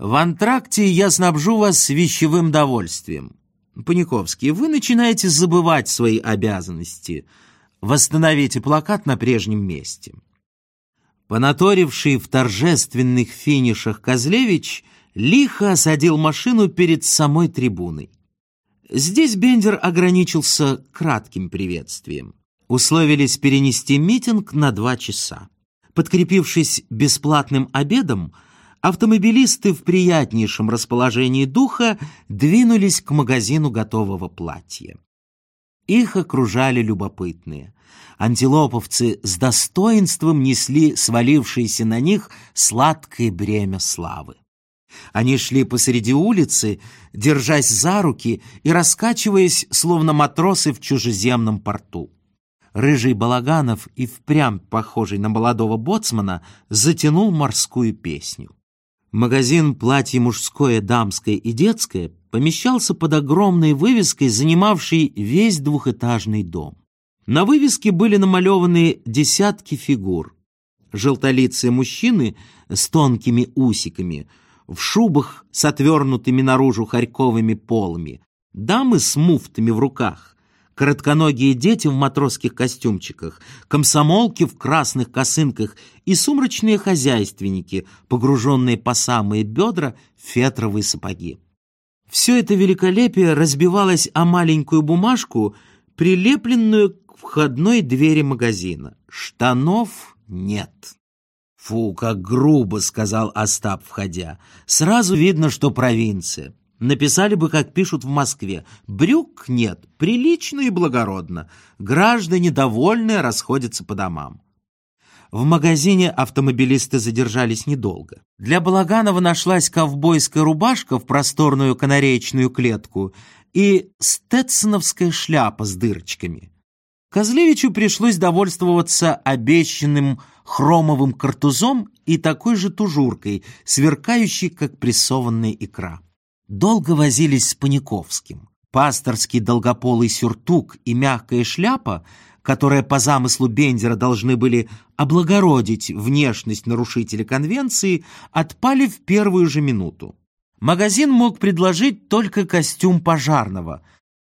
В антракте я снабжу вас вещевым довольствием. Паниковский, вы начинаете забывать свои обязанности. Восстановите плакат на прежнем месте. Понаторивший в торжественных финишах Козлевич лихо осадил машину перед самой трибуной. Здесь Бендер ограничился кратким приветствием. Условились перенести митинг на два часа. Подкрепившись бесплатным обедом, автомобилисты в приятнейшем расположении духа двинулись к магазину готового платья. Их окружали любопытные. Антилоповцы с достоинством несли свалившееся на них сладкое бремя славы. Они шли посреди улицы, держась за руки и раскачиваясь, словно матросы в чужеземном порту. Рыжий Балаганов и впрямь похожий на молодого боцмана затянул морскую песню. Магазин «Платье мужское, дамское и детское» помещался под огромной вывеской, занимавшей весь двухэтажный дом. На вывеске были намалеваны десятки фигур. Желтолицые мужчины с тонкими усиками, в шубах с отвернутыми наружу харьковыми полами, дамы с муфтами в руках, коротконогие дети в матросских костюмчиках, комсомолки в красных косынках и сумрачные хозяйственники, погруженные по самые бедра в фетровые сапоги. Все это великолепие разбивалось о маленькую бумажку, прилепленную к входной двери магазина. Штанов нет. «Фу, как грубо!» — сказал Остап, входя. «Сразу видно, что провинция. Написали бы, как пишут в Москве. Брюк нет, прилично и благородно. Граждане довольные расходятся по домам. В магазине автомобилисты задержались недолго. Для Балаганова нашлась ковбойская рубашка в просторную канареечную клетку и стетсоновская шляпа с дырочками. Козлевичу пришлось довольствоваться обещанным хромовым картузом и такой же тужуркой, сверкающей, как прессованная икра долго возились с Паниковским. Пасторский долгополый сюртук и мягкая шляпа, которые по замыслу Бендера должны были облагородить внешность нарушителя конвенции, отпали в первую же минуту. Магазин мог предложить только костюм пожарного,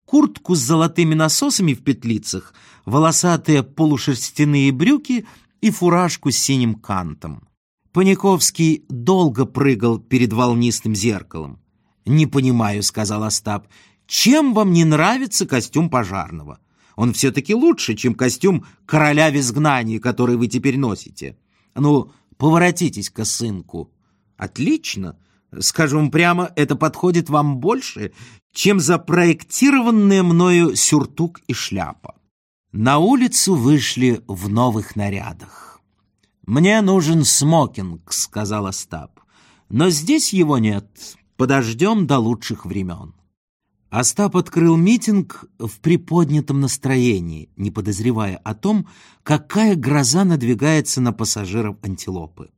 куртку с золотыми насосами в петлицах, волосатые полушерстяные брюки и фуражку с синим кантом. Паниковский долго прыгал перед волнистым зеркалом. «Не понимаю», — сказал Остап, — «чем вам не нравится костюм пожарного? Он все-таки лучше, чем костюм короля в изгнании, который вы теперь носите. Ну, поворотитесь к сынку». «Отлично. Скажем прямо, это подходит вам больше, чем запроектированные мною сюртук и шляпа». На улицу вышли в новых нарядах. «Мне нужен смокинг», — сказал Остап. «Но здесь его нет. Подождем до лучших времен. Остап открыл митинг в приподнятом настроении, не подозревая о том, какая гроза надвигается на пассажиров антилопы.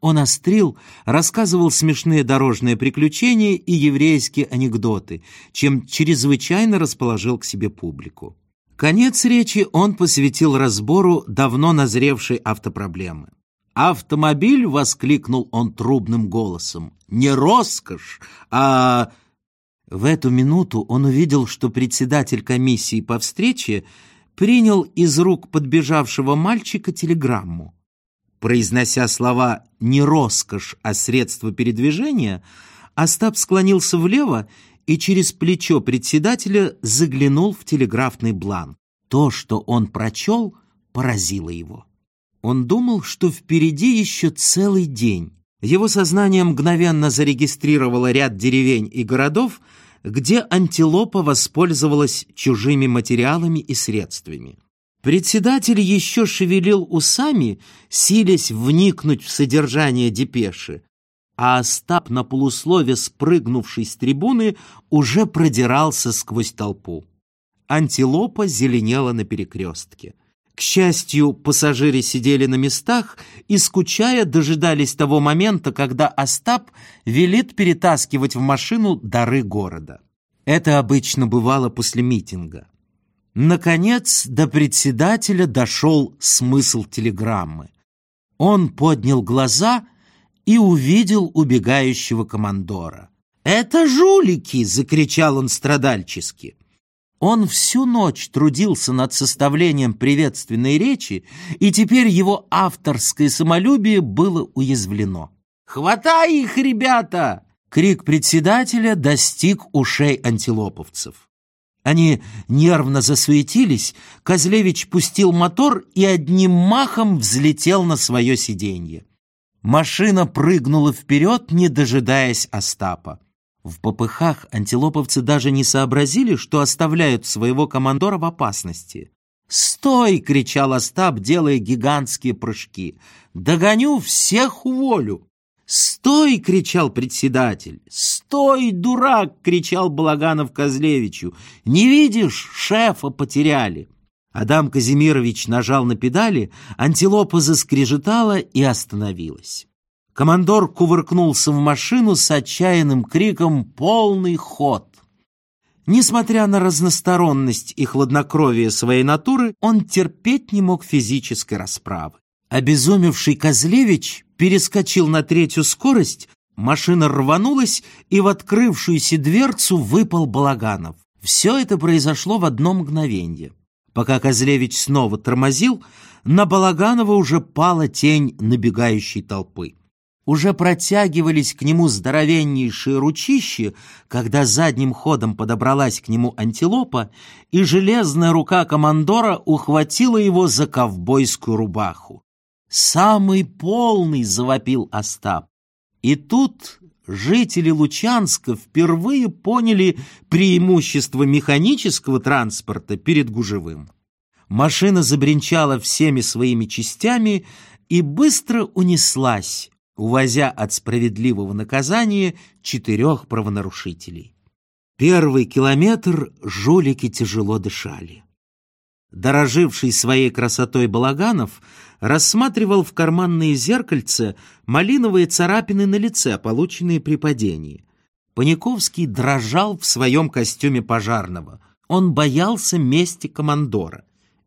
Он острил, рассказывал смешные дорожные приключения и еврейские анекдоты, чем чрезвычайно расположил к себе публику. Конец речи он посвятил разбору давно назревшей автопроблемы. «Автомобиль!» — воскликнул он трубным голосом. «Не роскошь, а...» В эту минуту он увидел, что председатель комиссии по встрече принял из рук подбежавшего мальчика телеграмму. Произнося слова «не роскошь, а средство передвижения», Остап склонился влево и через плечо председателя заглянул в телеграфный бланк. То, что он прочел, поразило его. Он думал, что впереди еще целый день. Его сознание мгновенно зарегистрировало ряд деревень и городов, где антилопа воспользовалась чужими материалами и средствами. Председатель еще шевелил усами, силясь вникнуть в содержание депеши, а Остап на полуслове, спрыгнувший с трибуны, уже продирался сквозь толпу. Антилопа зеленела на перекрестке. К счастью, пассажиры сидели на местах и, скучая, дожидались того момента, когда Остап велит перетаскивать в машину дары города. Это обычно бывало после митинга. Наконец, до председателя дошел смысл телеграммы. Он поднял глаза и увидел убегающего командора. «Это жулики!» — закричал он страдальчески. Он всю ночь трудился над составлением приветственной речи, и теперь его авторское самолюбие было уязвлено. «Хватай их, ребята!» Крик председателя достиг ушей антилоповцев. Они нервно засуетились, Козлевич пустил мотор и одним махом взлетел на свое сиденье. Машина прыгнула вперед, не дожидаясь Остапа. В попыхах антилоповцы даже не сообразили, что оставляют своего командора в опасности. «Стой!» — кричал Остап, делая гигантские прыжки. «Догоню, всех уволю!» «Стой!» — кричал председатель. «Стой, дурак!» — кричал Балаганов Козлевичу. «Не видишь, шефа потеряли!» Адам Казимирович нажал на педали, антилопа заскрежетала и остановилась. Командор кувыркнулся в машину с отчаянным криком «Полный ход!». Несмотря на разносторонность и хладнокровие своей натуры, он терпеть не мог физической расправы. Обезумевший Козлевич перескочил на третью скорость, машина рванулась, и в открывшуюся дверцу выпал Балаганов. Все это произошло в одно мгновение. Пока Козлевич снова тормозил, на Балаганова уже пала тень набегающей толпы уже протягивались к нему здоровеннейшие ручищи, когда задним ходом подобралась к нему антилопа, и железная рука командора ухватила его за ковбойскую рубаху. «Самый полный!» — завопил Остап. И тут жители Лучанска впервые поняли преимущество механического транспорта перед гужевым. Машина забринчала всеми своими частями и быстро унеслась, увозя от справедливого наказания четырех правонарушителей. Первый километр жулики тяжело дышали. Дороживший своей красотой Балаганов рассматривал в карманные зеркальце малиновые царапины на лице, полученные при падении. Паниковский дрожал в своем костюме пожарного. Он боялся мести командора,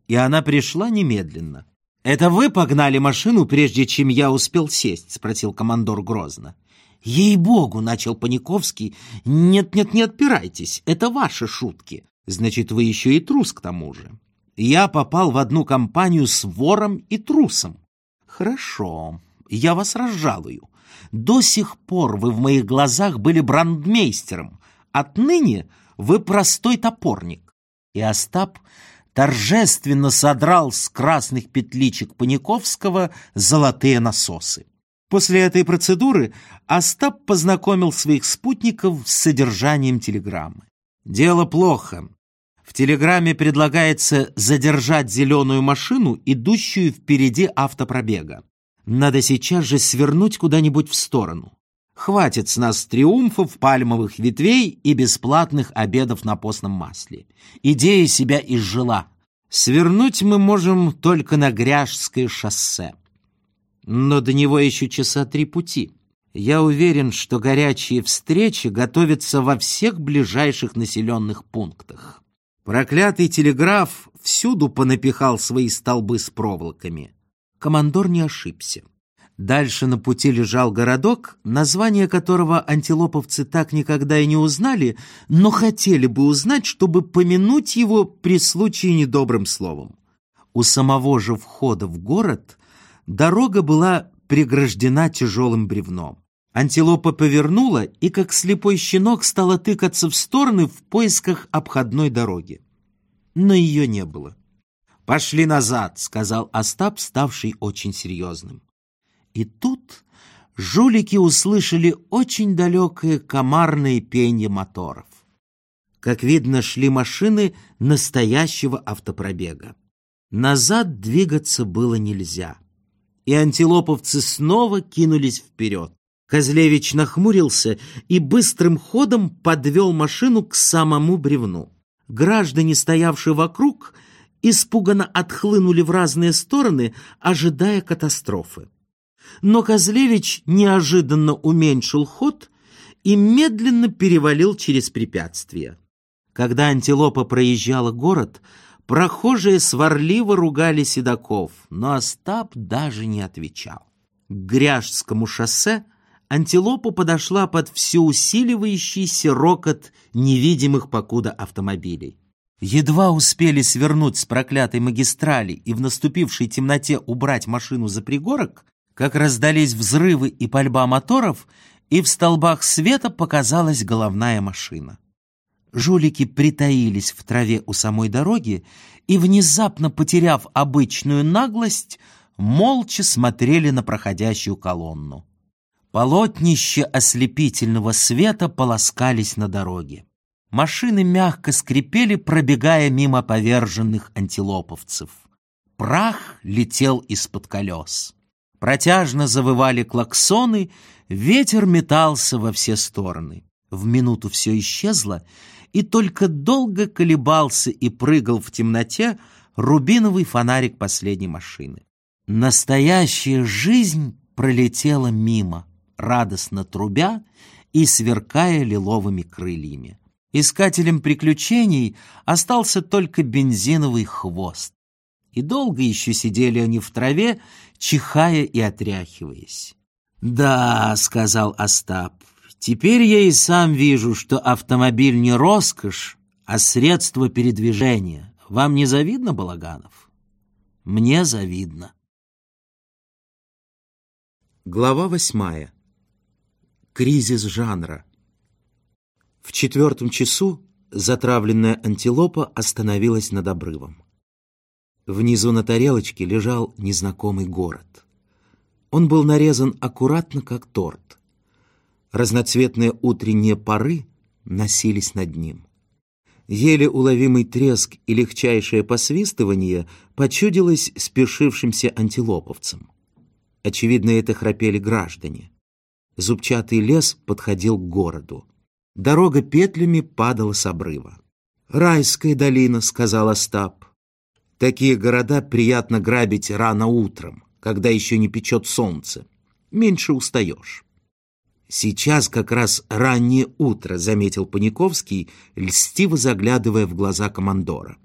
и она пришла немедленно. «Это вы погнали машину, прежде чем я успел сесть?» — спросил командор грозно. «Ей-богу!» — начал Паниковский. «Нет-нет, не отпирайтесь, это ваши шутки. Значит, вы еще и трус к тому же. Я попал в одну компанию с вором и трусом. Хорошо, я вас разжалую. До сих пор вы в моих глазах были брандмейстером. Отныне вы простой топорник». И Остап торжественно содрал с красных петличек Паниковского золотые насосы. После этой процедуры Остап познакомил своих спутников с содержанием телеграммы. Дело плохо. В телеграмме предлагается задержать зеленую машину, идущую впереди автопробега. Надо сейчас же свернуть куда-нибудь в сторону. Хватит с нас триумфов, пальмовых ветвей и бесплатных обедов на постном масле. Идея себя изжила. Свернуть мы можем только на Гряжское шоссе. Но до него еще часа три пути. Я уверен, что горячие встречи готовятся во всех ближайших населенных пунктах. Проклятый телеграф всюду понапихал свои столбы с проволоками. Командор не ошибся. Дальше на пути лежал городок, название которого антилоповцы так никогда и не узнали, но хотели бы узнать, чтобы помянуть его при случае недобрым словом. У самого же входа в город дорога была преграждена тяжелым бревном. Антилопа повернула и, как слепой щенок, стала тыкаться в стороны в поисках обходной дороги. Но ее не было. «Пошли назад», — сказал Остап, ставший очень серьезным. И тут жулики услышали очень далекое комарное пение моторов. Как видно, шли машины настоящего автопробега. Назад двигаться было нельзя. И антилоповцы снова кинулись вперед. Козлевич нахмурился и быстрым ходом подвел машину к самому бревну. Граждане, стоявшие вокруг, испуганно отхлынули в разные стороны, ожидая катастрофы. Но Козлевич неожиданно уменьшил ход и медленно перевалил через препятствие. Когда антилопа проезжала город, прохожие сварливо ругали седаков, но Остап даже не отвечал. к Гряжскому шоссе, антилопа подошла под всеусиливающийся рокот невидимых покуда автомобилей. Едва успели свернуть с проклятой магистрали и в наступившей темноте убрать машину за пригорок, как раздались взрывы и пальба моторов, и в столбах света показалась головная машина. Жулики притаились в траве у самой дороги и, внезапно потеряв обычную наглость, молча смотрели на проходящую колонну. Полотнища ослепительного света полоскались на дороге. Машины мягко скрипели, пробегая мимо поверженных антилоповцев. Прах летел из-под колес. Протяжно завывали клаксоны, ветер метался во все стороны. В минуту все исчезло, и только долго колебался и прыгал в темноте рубиновый фонарик последней машины. Настоящая жизнь пролетела мимо, радостно трубя и сверкая лиловыми крыльями. Искателем приключений остался только бензиновый хвост. И долго еще сидели они в траве, чихая и отряхиваясь. «Да», — сказал Остап, — «теперь я и сам вижу, что автомобиль не роскошь, а средство передвижения. Вам не завидно, Балаганов?» «Мне завидно». Глава восьмая. Кризис жанра. В четвертом часу затравленная антилопа остановилась над обрывом. Внизу на тарелочке лежал незнакомый город. Он был нарезан аккуратно, как торт. Разноцветные утренние пары носились над ним. Еле уловимый треск и легчайшее посвистывание почудилось спешившимся антилоповцам. Очевидно, это храпели граждане. Зубчатый лес подходил к городу. Дорога петлями падала с обрыва. «Райская долина», — сказал Остап. «Такие города приятно грабить рано утром, когда еще не печет солнце. Меньше устаешь». «Сейчас как раз раннее утро», — заметил Паниковский, льстиво заглядывая в глаза командора.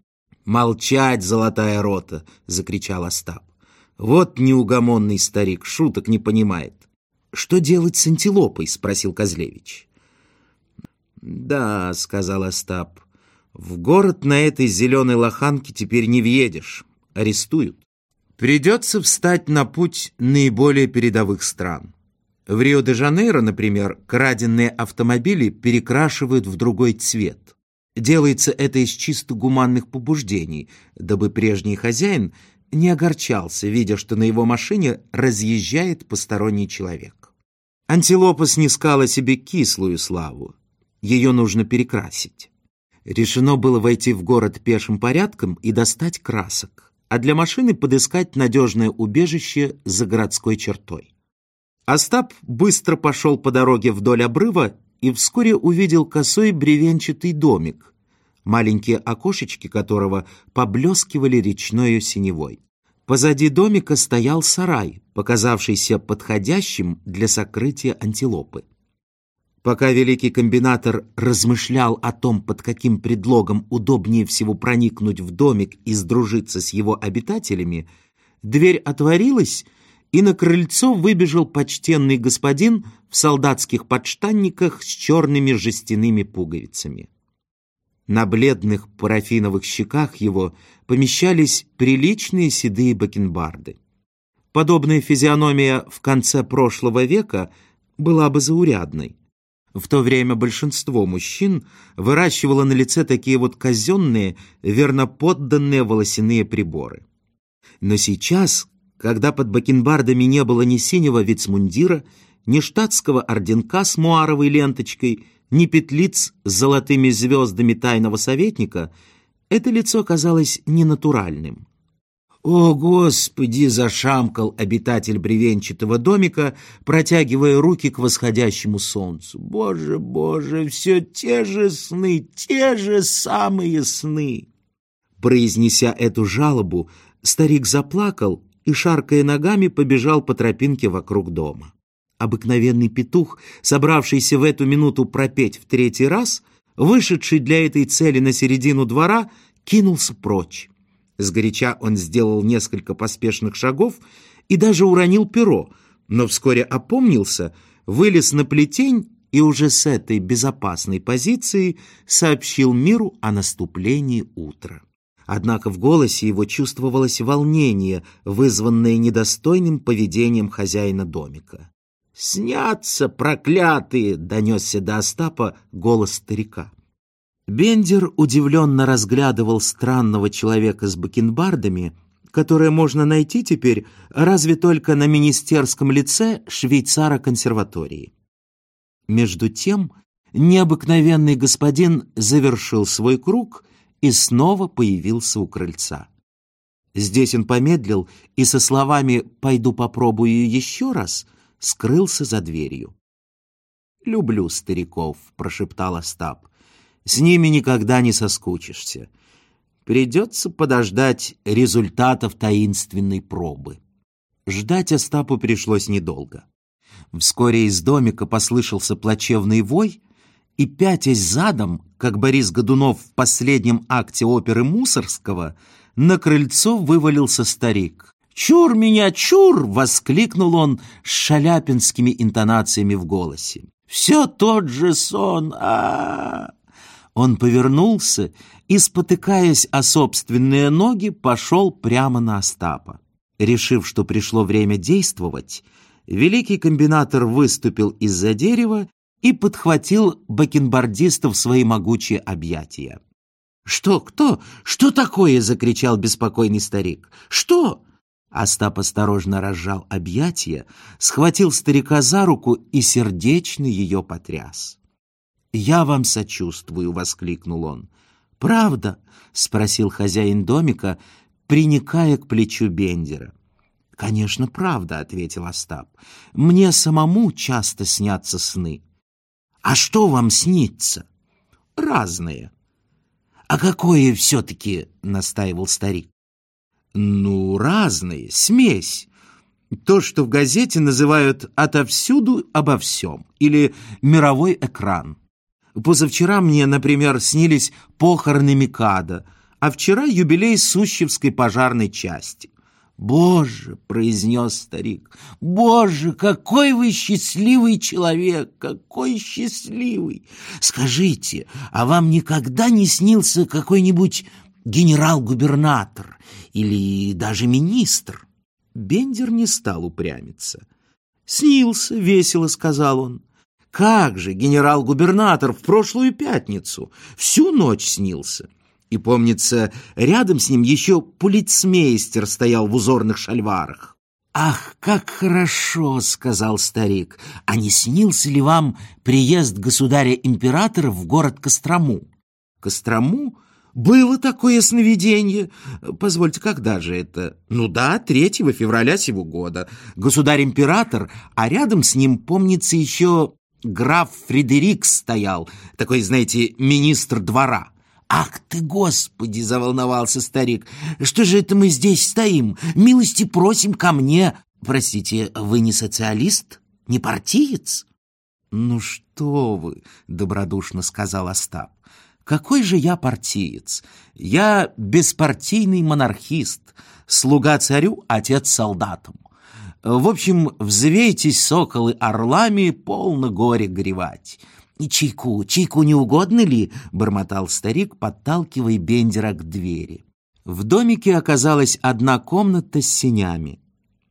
«Молчать, золотая рота!» — закричал Остап. «Вот неугомонный старик, шуток не понимает». «Что делать с антилопой?» — спросил Козлевич. «Да», — сказал Остап, — «в город на этой зеленой лоханке теперь не въедешь, арестуют. Придется встать на путь наиболее передовых стран. В Рио-де-Жанейро, например, краденные автомобили перекрашивают в другой цвет. Делается это из чисто гуманных побуждений, дабы прежний хозяин не огорчался, видя, что на его машине разъезжает посторонний человек. Антилопа снискала себе кислую славу ее нужно перекрасить. Решено было войти в город пешим порядком и достать красок, а для машины подыскать надежное убежище за городской чертой. Остап быстро пошел по дороге вдоль обрыва и вскоре увидел косой бревенчатый домик, маленькие окошечки которого поблескивали речною синевой. Позади домика стоял сарай, показавшийся подходящим для сокрытия антилопы. Пока великий комбинатор размышлял о том, под каким предлогом удобнее всего проникнуть в домик и сдружиться с его обитателями, дверь отворилась, и на крыльцо выбежал почтенный господин в солдатских подштанниках с черными жестяными пуговицами. На бледных парафиновых щеках его помещались приличные седые бакенбарды. Подобная физиономия в конце прошлого века была бы заурядной. В то время большинство мужчин выращивало на лице такие вот казенные, верноподданные волосяные приборы. Но сейчас, когда под бакенбардами не было ни синего вицмундира, ни штатского орденка с муаровой ленточкой, ни петлиц с золотыми звездами тайного советника, это лицо казалось ненатуральным. «О, Господи!» — зашамкал обитатель бревенчатого домика, протягивая руки к восходящему солнцу. «Боже, Боже, все те же сны, те же самые сны!» Произнеся эту жалобу, старик заплакал и, шаркая ногами, побежал по тропинке вокруг дома. Обыкновенный петух, собравшийся в эту минуту пропеть в третий раз, вышедший для этой цели на середину двора, кинулся прочь. Сгоряча он сделал несколько поспешных шагов и даже уронил перо, но вскоре опомнился, вылез на плетень и уже с этой безопасной позиции сообщил миру о наступлении утра. Однако в голосе его чувствовалось волнение, вызванное недостойным поведением хозяина домика. «Снятся, проклятые!» — донесся до Остапа голос старика. Бендер удивленно разглядывал странного человека с бакенбардами, которое можно найти теперь разве только на министерском лице швейцара консерватории. Между тем, необыкновенный господин завершил свой круг и снова появился у крыльца. Здесь он помедлил и со словами «пойду попробую еще раз» скрылся за дверью. «Люблю стариков», — прошептал Остап. «С ними никогда не соскучишься. Придется подождать результатов таинственной пробы». Ждать Остапу пришлось недолго. Вскоре из домика послышался плачевный вой, и, пятясь задом, как Борис Годунов в последнем акте оперы Мусорского, на крыльцо вывалился старик. «Чур меня, чур!» — воскликнул он с шаляпинскими интонациями в голосе. «Все тот же сон! а, -а, -а Он повернулся и, спотыкаясь о собственные ноги, пошел прямо на Остапа. Решив, что пришло время действовать, великий комбинатор выступил из-за дерева и подхватил бакенбардиста в свои могучие объятия. «Что? Кто? Что такое?» — закричал беспокойный старик. «Что?» Остап осторожно разжал объятия, схватил старика за руку и сердечно ее потряс. «Я вам сочувствую!» — воскликнул он. «Правда?» — спросил хозяин домика, приникая к плечу Бендера. «Конечно, правда», — ответил Остап. «Мне самому часто снятся сны». «А что вам снится?» «Разные». «А какое все-таки?» — настаивал старик. «Ну, разные, смесь. То, что в газете называют «отовсюду обо всем» или «мировой экран». Позавчера мне, например, снились похороны Микада, а вчера юбилей Сущевской пожарной части. «Боже!» — произнес старик. «Боже, какой вы счастливый человек! Какой счастливый! Скажите, а вам никогда не снился какой-нибудь генерал-губернатор или даже министр?» Бендер не стал упрямиться. «Снился, весело», — сказал он. «Как же генерал-губернатор в прошлую пятницу! Всю ночь снился!» И, помнится, рядом с ним еще полицмейстер стоял в узорных шальварах. «Ах, как хорошо!» — сказал старик. «А не снился ли вам приезд государя-императора в город Кострому?» «Кострому? Было такое сновидение. Позвольте, когда же это? Ну да, 3 февраля сего года. Государь-император, а рядом с ним, помнится, еще граф Фредерик стоял, такой, знаете, министр двора». «Ах ты, Господи!» — заволновался старик. «Что же это мы здесь стоим? Милости просим ко мне!» «Простите, вы не социалист? Не партиец?» «Ну что вы!» — добродушно сказал Остап. «Какой же я партиец? Я беспартийный монархист, слуга царю, отец солдатам. В общем, взвейтесь, соколы, орлами, полно горе горевать». «Чайку, чайку не угодно ли?» — бормотал старик, подталкивая Бендера к двери. В домике оказалась одна комната с синями.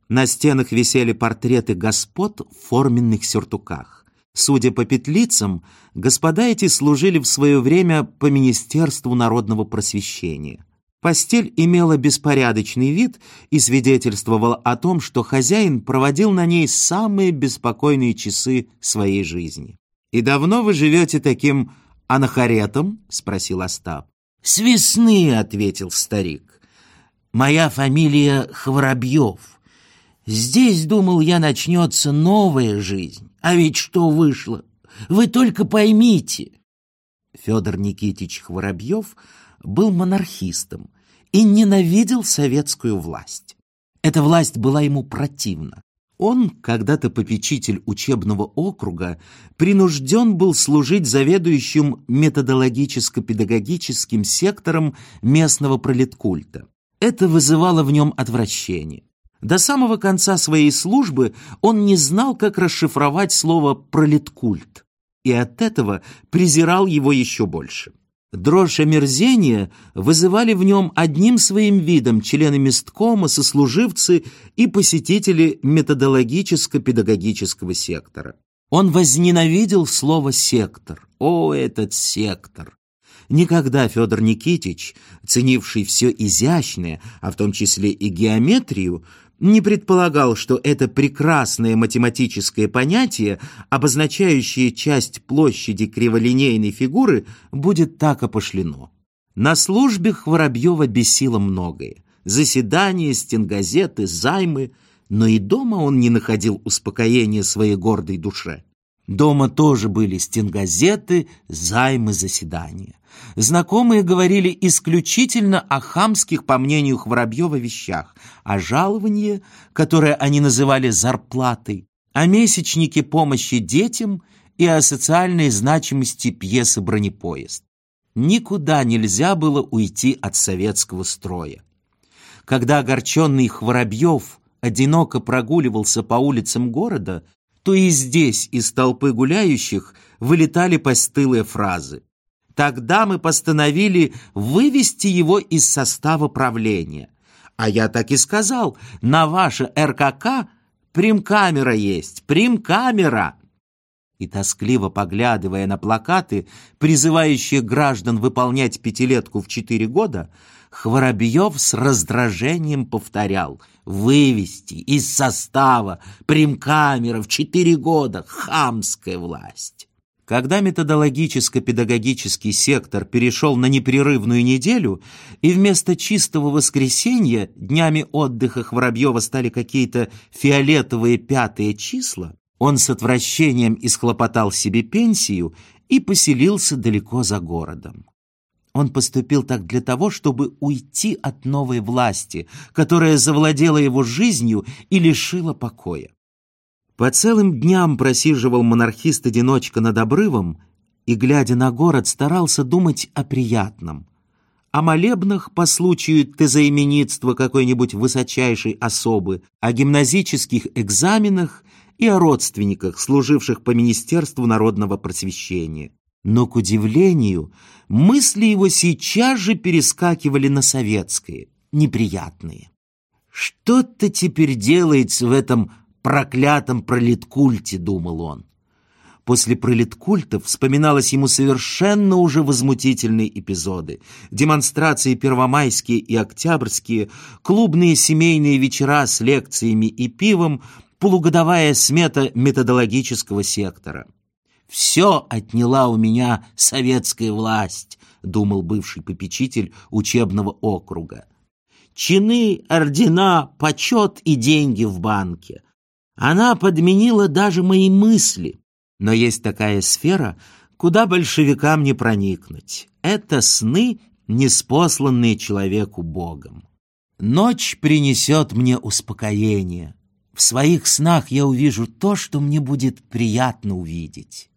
На стенах висели портреты господ в форменных сюртуках. Судя по петлицам, господа эти служили в свое время по Министерству народного просвещения. Постель имела беспорядочный вид и свидетельствовала о том, что хозяин проводил на ней самые беспокойные часы своей жизни. «И давно вы живете таким анахаретом?» — спросил Остап. «С весны», — ответил старик. «Моя фамилия Хворобьев. Здесь, думал я, начнется новая жизнь. А ведь что вышло? Вы только поймите». Федор Никитич Хворобьев был монархистом и ненавидел советскую власть. Эта власть была ему противна. Он, когда-то попечитель учебного округа, принужден был служить заведующим методологическо-педагогическим сектором местного пролеткульта. Это вызывало в нем отвращение. До самого конца своей службы он не знал, как расшифровать слово «пролеткульт», и от этого презирал его еще больше. Дрожь омерзения вызывали в нем одним своим видом члены месткома, сослуживцы и посетители методологическо-педагогического сектора. Он возненавидел слово «сектор». О, этот сектор! Никогда Федор Никитич, ценивший все изящное, а в том числе и геометрию, не предполагал, что это прекрасное математическое понятие, обозначающее часть площади криволинейной фигуры, будет так опошлено. На службе Хворобьева бесило многое. Заседания, стенгазеты, займы, но и дома он не находил успокоения своей гордой душе. Дома тоже были стенгазеты, займы, заседания. Знакомые говорили исключительно о хамских, по мнению Хворобьева, вещах, о жаловании, которое они называли зарплатой, о месячнике помощи детям и о социальной значимости пьесы «Бронепоезд». Никуда нельзя было уйти от советского строя. Когда огорченный Хворобьев одиноко прогуливался по улицам города, то и здесь из толпы гуляющих вылетали постылые фразы. Тогда мы постановили вывести его из состава правления. А я так и сказал, на ваше РКК примкамера есть, примкамера. И тоскливо поглядывая на плакаты, призывающие граждан выполнять пятилетку в четыре года, Хворобьев с раздражением повторял «Вывести из состава примкамера в четыре года хамская власть». Когда методологическо-педагогический сектор перешел на непрерывную неделю, и вместо чистого воскресенья днями отдыха Хворобьева стали какие-то фиолетовые пятые числа, он с отвращением исхлопотал себе пенсию и поселился далеко за городом. Он поступил так для того, чтобы уйти от новой власти, которая завладела его жизнью и лишила покоя. По целым дням просиживал монархист-одиночка над обрывом и, глядя на город, старался думать о приятном, о молебнах по случаю тезаименитства какой-нибудь высочайшей особы, о гимназических экзаменах и о родственниках, служивших по Министерству народного просвещения. Но, к удивлению, мысли его сейчас же перескакивали на советские, неприятные. Что-то теперь делается в этом проклятом пролеткульте, думал он. После пролеткультов вспоминалось ему совершенно уже возмутительные эпизоды. Демонстрации первомайские и октябрьские, клубные семейные вечера с лекциями и пивом, полугодовая смета методологического сектора. «Все отняла у меня советская власть», — думал бывший попечитель учебного округа. «Чины, ордена, почет и деньги в банке. Она подменила даже мои мысли. Но есть такая сфера, куда большевикам не проникнуть. Это сны, неспосланные человеку Богом. Ночь принесет мне успокоение. В своих снах я увижу то, что мне будет приятно увидеть.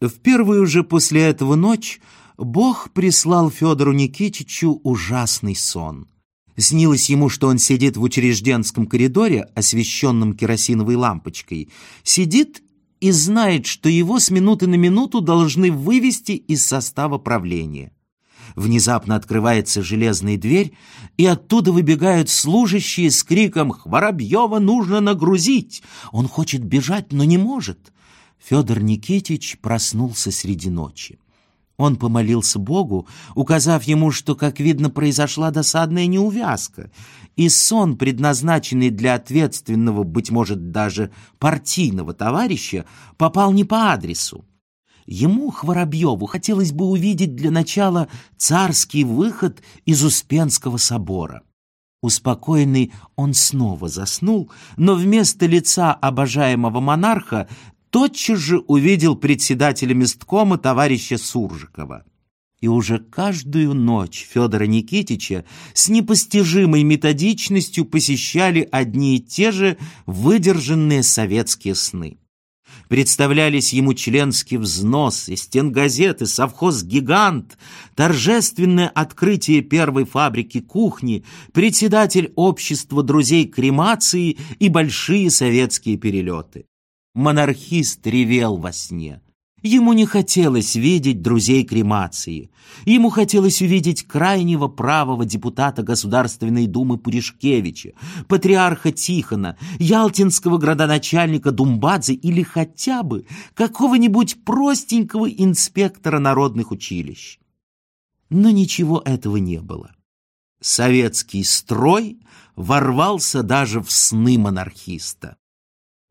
В первую же после этого ночь Бог прислал Федору Никитичу ужасный сон — Снилось ему, что он сидит в учрежденском коридоре, освещенном керосиновой лампочкой, сидит и знает, что его с минуты на минуту должны вывести из состава правления. Внезапно открывается железная дверь, и оттуда выбегают служащие с криком «Хворобьева нужно нагрузить!» Он хочет бежать, но не может. Федор Никитич проснулся среди ночи. Он помолился Богу, указав ему, что, как видно, произошла досадная неувязка, и сон, предназначенный для ответственного, быть может, даже партийного товарища, попал не по адресу. Ему, Хворобьеву, хотелось бы увидеть для начала царский выход из Успенского собора. Успокоенный он снова заснул, но вместо лица обожаемого монарха тотчас же увидел председателя месткома товарища Суржикова. И уже каждую ночь Федора Никитича с непостижимой методичностью посещали одни и те же выдержанные советские сны. представлялись ему членский взнос, и стенгазеты, совхоз-гигант, торжественное открытие первой фабрики кухни, председатель общества друзей кремации и большие советские перелеты. Монархист ревел во сне. Ему не хотелось видеть друзей кремации. Ему хотелось увидеть крайнего правого депутата Государственной Думы Пуришкевича, патриарха Тихона, ялтинского градоначальника Думбадзе или хотя бы какого-нибудь простенького инспектора народных училищ. Но ничего этого не было. Советский строй ворвался даже в сны монархиста.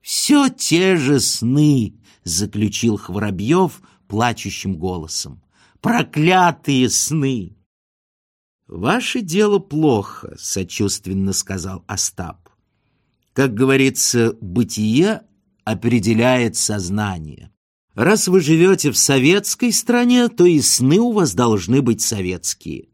«Все те же сны», — заключил Хворобьев плачущим голосом. «Проклятые сны!» «Ваше дело плохо», — сочувственно сказал Остап. «Как говорится, бытие определяет сознание. Раз вы живете в советской стране, то и сны у вас должны быть советские.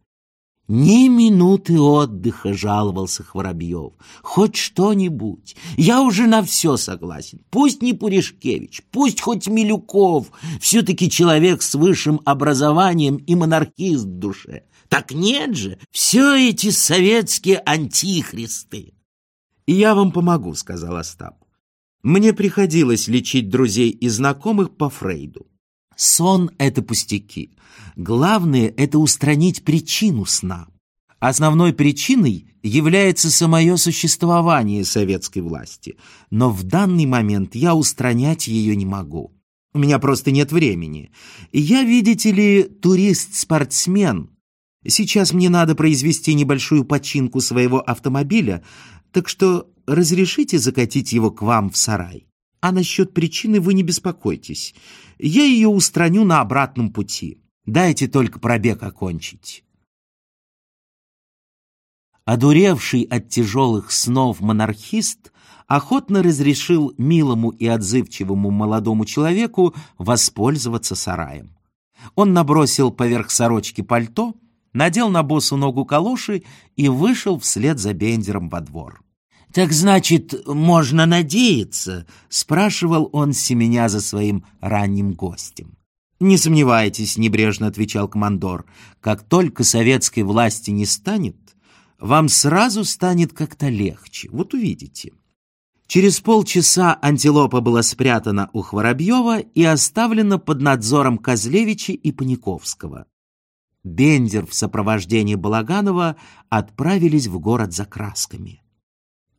«Ни минуты отдыха», — жаловался Хворобьев. «Хоть что-нибудь. Я уже на все согласен. Пусть не Пуришкевич, пусть хоть Милюков. Все-таки человек с высшим образованием и монархист в душе. Так нет же, все эти советские антихристы». «Я вам помогу», — сказал Остап. «Мне приходилось лечить друзей и знакомых по Фрейду. Сон — это пустяки. Главное — это устранить причину сна. Основной причиной является самое существование советской власти, но в данный момент я устранять ее не могу. У меня просто нет времени. Я, видите ли, турист-спортсмен. Сейчас мне надо произвести небольшую починку своего автомобиля, так что разрешите закатить его к вам в сарай. А насчет причины вы не беспокойтесь. Я ее устраню на обратном пути. Дайте только пробег окончить. Одуревший от тяжелых снов монархист охотно разрешил милому и отзывчивому молодому человеку воспользоваться сараем. Он набросил поверх сорочки пальто, надел на босу ногу калоши и вышел вслед за Бендером во двор. «Так значит, можно надеяться?» — спрашивал он, семеня за своим ранним гостем. «Не сомневайтесь», — небрежно отвечал командор, «как только советской власти не станет, вам сразу станет как-то легче, вот увидите». Через полчаса антилопа была спрятана у Хворобьева и оставлена под надзором Козлевича и Паниковского. Бендер в сопровождении Балаганова отправились в город за красками.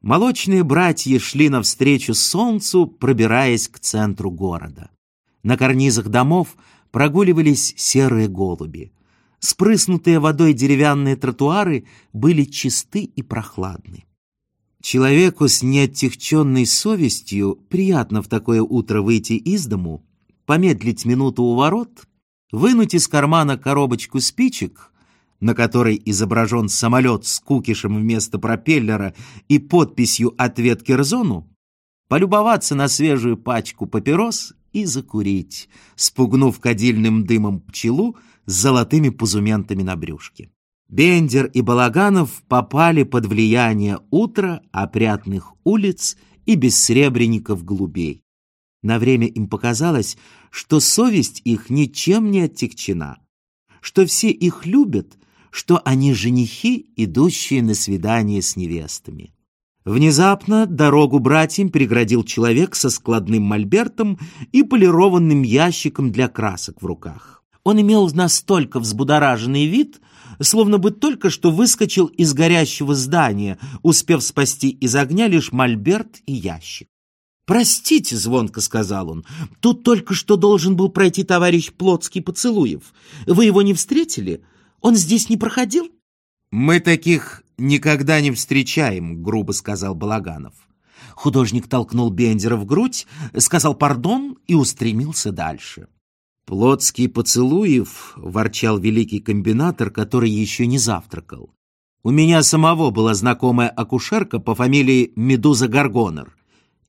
Молочные братья шли навстречу солнцу, пробираясь к центру города. На карнизах домов прогуливались серые голуби. Спрыснутые водой деревянные тротуары были чисты и прохладны. Человеку с неоттягченной совестью приятно в такое утро выйти из дому, помедлить минуту у ворот, вынуть из кармана коробочку спичек на которой изображен самолет с кукишем вместо пропеллера и подписью «Ответ Керзону», полюбоваться на свежую пачку папирос и закурить, спугнув кадильным дымом пчелу с золотыми пузументами на брюшке. Бендер и Балаганов попали под влияние утра, опрятных улиц и бессребренников голубей. На время им показалось, что совесть их ничем не оттекчена, что все их любят что они женихи, идущие на свидание с невестами. Внезапно дорогу братьям преградил человек со складным мольбертом и полированным ящиком для красок в руках. Он имел настолько взбудораженный вид, словно бы только что выскочил из горящего здания, успев спасти из огня лишь мольберт и ящик. «Простите», — звонко сказал он, — «тут только что должен был пройти товарищ Плотский Поцелуев. Вы его не встретили?» Он здесь не проходил?» «Мы таких никогда не встречаем», — грубо сказал Балаганов. Художник толкнул Бендера в грудь, сказал «пардон» и устремился дальше. «Плотский поцелуев», — ворчал великий комбинатор, который еще не завтракал. «У меня самого была знакомая акушерка по фамилии Медуза Гаргонер,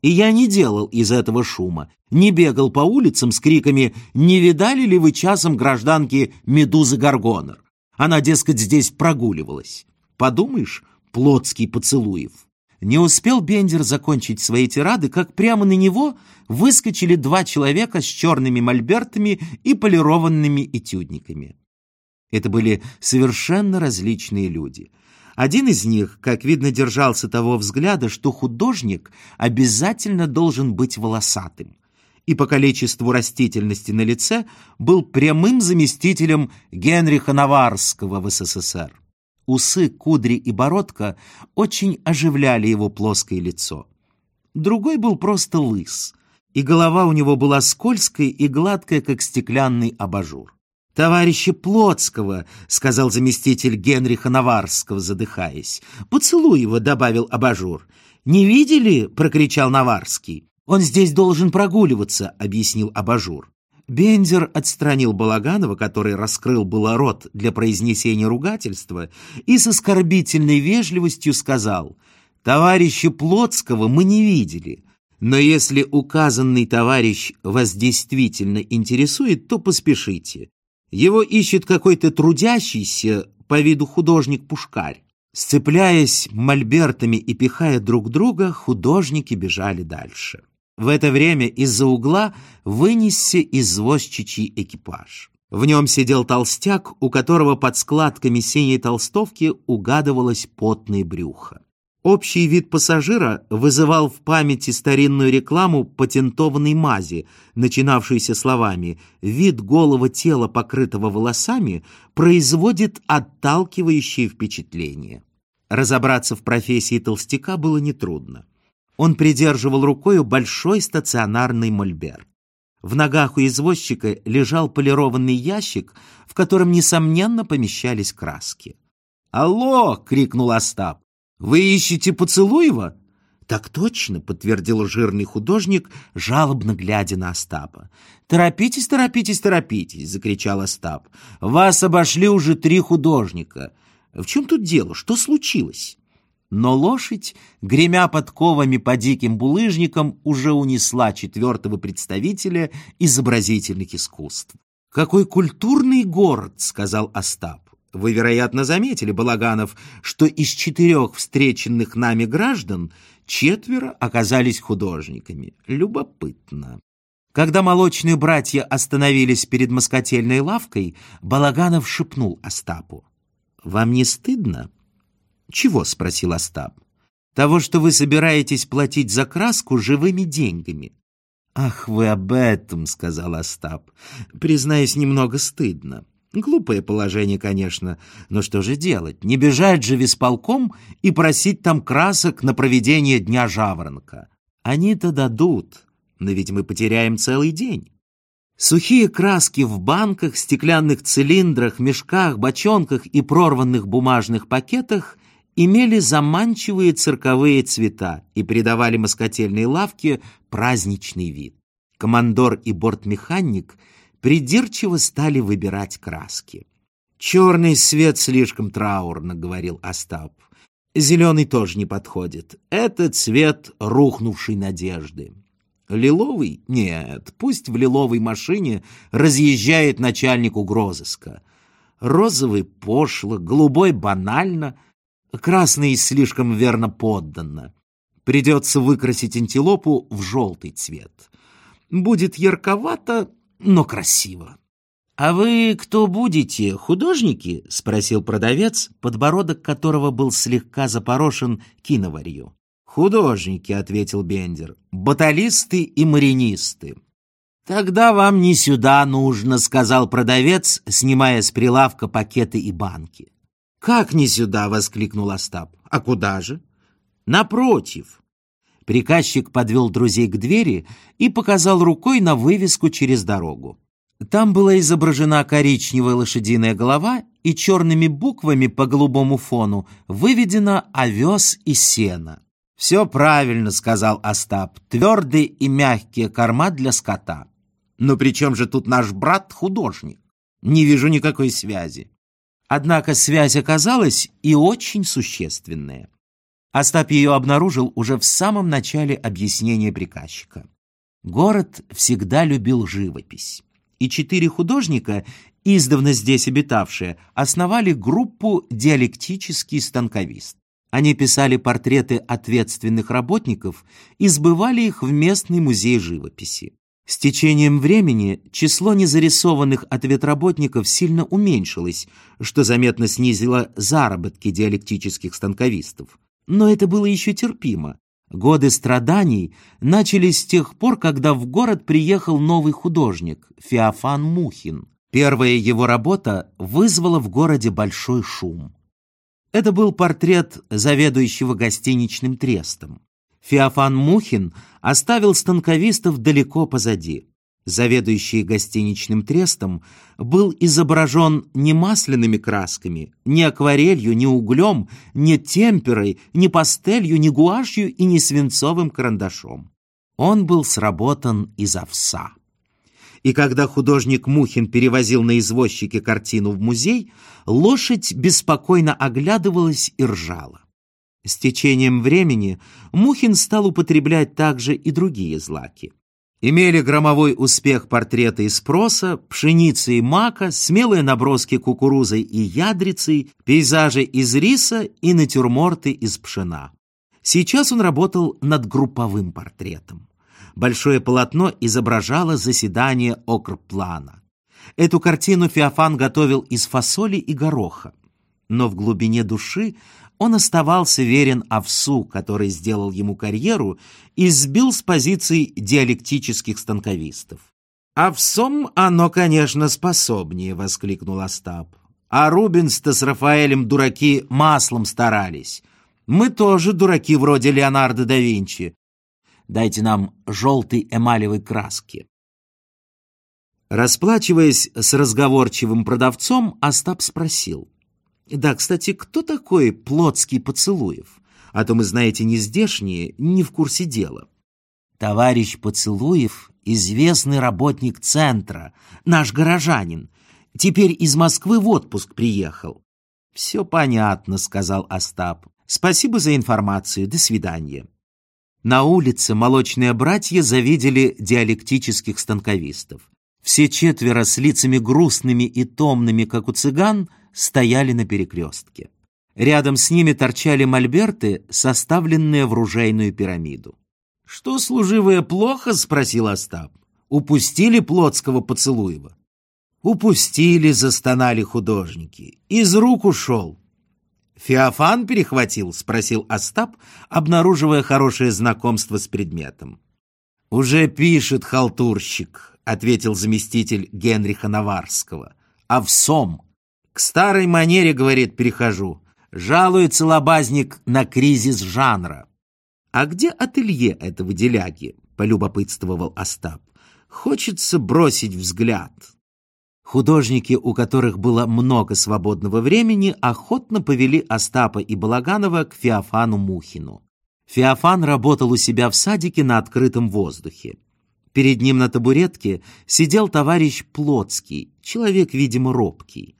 и я не делал из этого шума, не бегал по улицам с криками «Не видали ли вы часом гражданки Медузы Гаргонер?» Она, дескать, здесь прогуливалась. Подумаешь, плотский поцелуев. Не успел Бендер закончить свои тирады, как прямо на него выскочили два человека с черными мольбертами и полированными этюдниками. Это были совершенно различные люди. Один из них, как видно, держался того взгляда, что художник обязательно должен быть волосатым, и по количеству растительности на лице был прямым заместителем Генриха Наварского в СССР. Усы, кудри и бородка очень оживляли его плоское лицо. Другой был просто лыс, и голова у него была скользкая и гладкая, как стеклянный абажур. «Товарища Плотского», — сказал заместитель Генриха Наварского, задыхаясь. «Поцелуй его», — добавил абажур. «Не видели?» — прокричал Наварский. «Он здесь должен прогуливаться», — объяснил абажур. Бендер отстранил Балаганова, который раскрыл было рот для произнесения ругательства, и с оскорбительной вежливостью сказал, «Товарища Плотского мы не видели, но если указанный товарищ вас действительно интересует, то поспешите. Его ищет какой-то трудящийся по виду художник-пушкарь». Сцепляясь мольбертами и пихая друг друга, художники бежали дальше. В это время из-за угла вынесся извозчичий экипаж. В нем сидел толстяк, у которого под складками синей толстовки угадывалось потное брюхо. Общий вид пассажира вызывал в памяти старинную рекламу патентованной мази, начинавшейся словами «Вид голого тела, покрытого волосами, производит отталкивающее впечатление». Разобраться в профессии толстяка было нетрудно. Он придерживал рукою большой стационарный мольберт. В ногах у извозчика лежал полированный ящик, в котором, несомненно, помещались краски. «Алло!» — крикнул Остап. «Вы ищете Поцелуева?» «Так точно», — подтвердил жирный художник, жалобно глядя на Остапа. «Торопитесь, торопитесь, торопитесь!» — закричал Остап. «Вас обошли уже три художника. В чем тут дело? Что случилось?» Но лошадь, гремя подковами по диким булыжникам, уже унесла четвертого представителя изобразительных искусств. «Какой культурный город!» — сказал Остап. «Вы, вероятно, заметили, Балаганов, что из четырех встреченных нами граждан четверо оказались художниками. Любопытно». Когда молочные братья остановились перед москотельной лавкой, Балаганов шепнул Остапу. «Вам не стыдно?» «Чего?» — спросил Остап. «Того, что вы собираетесь платить за краску живыми деньгами». «Ах, вы об этом!» — сказал Остап. «Признаюсь, немного стыдно. Глупое положение, конечно, но что же делать? Не бежать же в исполком и просить там красок на проведение Дня Жаворонка. Они-то дадут, но ведь мы потеряем целый день». Сухие краски в банках, стеклянных цилиндрах, мешках, бочонках и прорванных бумажных пакетах имели заманчивые цирковые цвета и придавали москотельной лавке праздничный вид. Командор и бортмеханик придирчиво стали выбирать краски. «Черный свет слишком траурно», — говорил Остап. «Зеленый тоже не подходит. Это цвет рухнувшей надежды». Лиловый? Нет, пусть в лиловой машине разъезжает начальник угрозыска. Розовый пошло, голубой банально, Красный слишком верно подданно. Придется выкрасить антилопу в желтый цвет. Будет ярковато, но красиво. «А вы кто будете, художники?» — спросил продавец, подбородок которого был слегка запорошен киноварью. «Художники», — ответил Бендер, — «баталисты и маринисты». «Тогда вам не сюда нужно», — сказал продавец, снимая с прилавка пакеты и банки. «Как не сюда?» — воскликнул Остап. «А куда же?» «Напротив». Приказчик подвел друзей к двери и показал рукой на вывеску через дорогу. Там была изображена коричневая лошадиная голова и черными буквами по голубому фону выведено «Овес и сено». «Все правильно», — сказал Остап, — «твердые и мягкие корма для скота». «Но при чем же тут наш брат-художник? Не вижу никакой связи». Однако связь оказалась и очень существенная. Остап ее обнаружил уже в самом начале объяснения приказчика. Город всегда любил живопись, и четыре художника, издавна здесь обитавшие, основали группу «Диалектический станковист». Они писали портреты ответственных работников и сбывали их в местный музей живописи. С течением времени число незарисованных ответработников сильно уменьшилось, что заметно снизило заработки диалектических станковистов. Но это было еще терпимо. Годы страданий начались с тех пор, когда в город приехал новый художник Феофан Мухин. Первая его работа вызвала в городе большой шум. Это был портрет заведующего гостиничным трестом. Феофан Мухин оставил станковистов далеко позади. Заведующий гостиничным трестом был изображен не масляными красками, не акварелью, не углем, не темперой, не пастелью, не гуашью и не свинцовым карандашом. Он был сработан из овса. И когда художник Мухин перевозил на извозчике картину в музей, лошадь беспокойно оглядывалась и ржала. С течением времени Мухин стал употреблять также и другие злаки. Имели громовой успех портреты из проса, пшеницы и мака, смелые наброски кукурузой и ядрицей, пейзажи из риса и натюрморты из пшена. Сейчас он работал над групповым портретом. Большое полотно изображало заседание окрплана. Эту картину Феофан готовил из фасоли и гороха. Но в глубине души он оставался верен овсу, который сделал ему карьеру и сбил с позиций диалектических станковистов. «Овсом оно, конечно, способнее», — воскликнул Остап. «А Рубинс-то с Рафаэлем дураки маслом старались. Мы тоже дураки вроде Леонардо да Винчи. Дайте нам желтой эмалевой краски». Расплачиваясь с разговорчивым продавцом, Остап спросил — да, кстати, кто такой Плотский Поцелуев? А то мы, знаете, не здешние, не в курсе дела. Товарищ Поцелуев — известный работник центра, наш горожанин. Теперь из Москвы в отпуск приехал. «Все понятно», — сказал Остап. «Спасибо за информацию. До свидания». На улице молочные братья завидели диалектических станковистов. Все четверо с лицами грустными и томными, как у цыган, стояли на перекрестке. Рядом с ними торчали мольберты, составленные в ружейную пирамиду. «Что, служивые, плохо?» — спросил Остап. «Упустили Плотского Поцелуева?» «Упустили», — застонали художники. «Из рук ушел». «Феофан перехватил?» — спросил Остап, обнаруживая хорошее знакомство с предметом. «Уже пишет халтурщик», — ответил заместитель Генриха Наварского. «Овсом». К старой манере, говорит, перехожу. Жалуется лобазник на кризис жанра. А где ателье этого деляги? Полюбопытствовал Остап. Хочется бросить взгляд. Художники, у которых было много свободного времени, охотно повели Остапа и Балаганова к Феофану Мухину. Феофан работал у себя в садике на открытом воздухе. Перед ним на табуретке сидел товарищ Плотский, человек, видимо, робкий.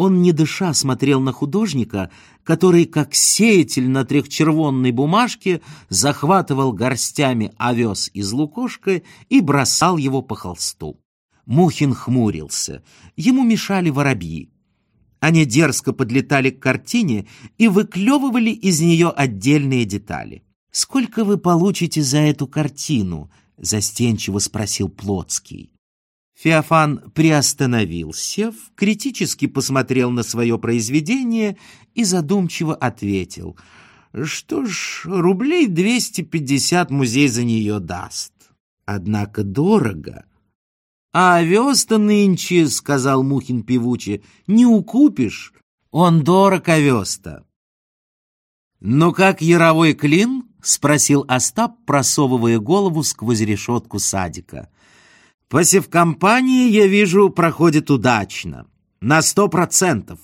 Он, не дыша, смотрел на художника, который, как сеятель на трехчервонной бумажке, захватывал горстями овес из лукошка и бросал его по холсту. Мухин хмурился. Ему мешали воробьи. Они дерзко подлетали к картине и выклевывали из нее отдельные детали. «Сколько вы получите за эту картину?» — застенчиво спросил Плотский. Феофан приостановился, критически посмотрел на свое произведение и задумчиво ответил. «Что ж, рублей 250 музей за нее даст. Однако дорого». «А овес-то нынче, — сказал Мухин певуче, — не укупишь. Он дорог овес-то». «Ну как яровой клин?» — спросил Остап, просовывая голову сквозь решетку садика. Посевкомпания, я вижу, проходит удачно. На сто процентов.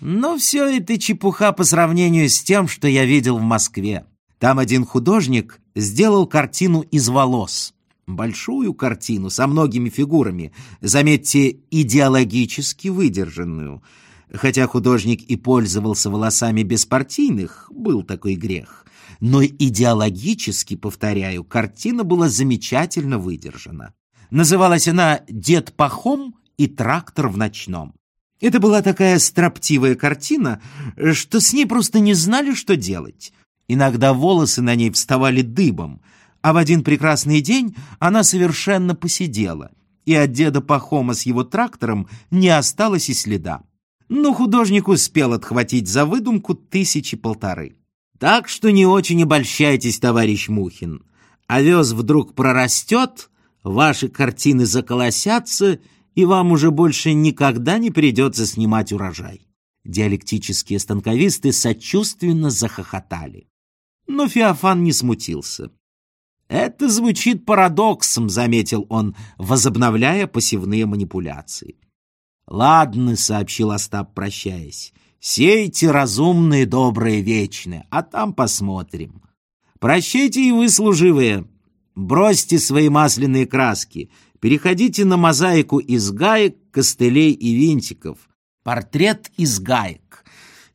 Но все это чепуха по сравнению с тем, что я видел в Москве. Там один художник сделал картину из волос. Большую картину со многими фигурами, заметьте, идеологически выдержанную. Хотя художник и пользовался волосами беспартийных, был такой грех. Но идеологически, повторяю, картина была замечательно выдержана. Называлась она «Дед Пахом и трактор в ночном». Это была такая строптивая картина, что с ней просто не знали, что делать. Иногда волосы на ней вставали дыбом, а в один прекрасный день она совершенно посидела, и от деда Пахома с его трактором не осталось и следа. Но художник успел отхватить за выдумку тысячи полторы. Так что не очень обольщайтесь, товарищ Мухин. Овес вдруг прорастет, ваши картины заколосятся, и вам уже больше никогда не придется снимать урожай. Диалектические станковисты сочувственно захохотали. Но Феофан не смутился. «Это звучит парадоксом», — заметил он, возобновляя посевные манипуляции. «Ладно», — сообщил Остап, прощаясь, — «сейте разумные, добрые, вечные, а там посмотрим. Прощайте и вы, служивые, бросьте свои масляные краски, переходите на мозаику из гаек, костылей и винтиков. Портрет из гаек.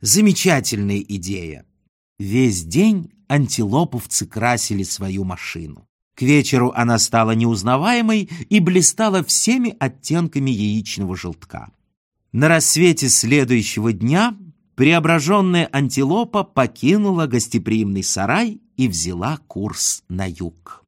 Замечательная идея. Весь день антилоповцы красили свою машину. К вечеру она стала неузнаваемой и блистала всеми оттенками яичного желтка. На рассвете следующего дня преображенная антилопа покинула гостеприимный сарай и взяла курс на юг.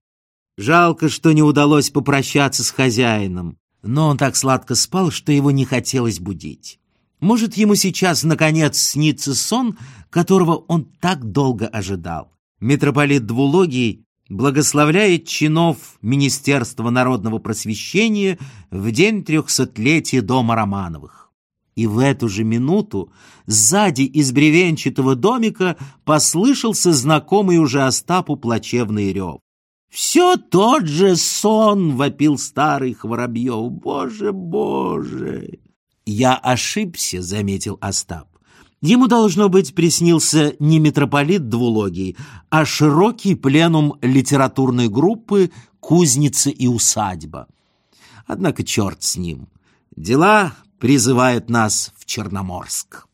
Жалко, что не удалось попрощаться с хозяином, но он так сладко спал, что его не хотелось будить. Может, ему сейчас, наконец, снится сон, которого он так долго ожидал. Митрополит Двулогий благословляет чинов Министерства народного просвещения в день трехсотлетия дома Романовых. И в эту же минуту сзади из бревенчатого домика послышался знакомый уже Остапу плачевный рев. «Все тот же сон!» — вопил старый Хворобьев. «Боже, боже!» «Я ошибся», — заметил Остап. Ему, должно быть, приснился не митрополит двулогий, а широкий пленум литературной группы «Кузница и усадьба». Однако черт с ним. Дела призывают нас в Черноморск.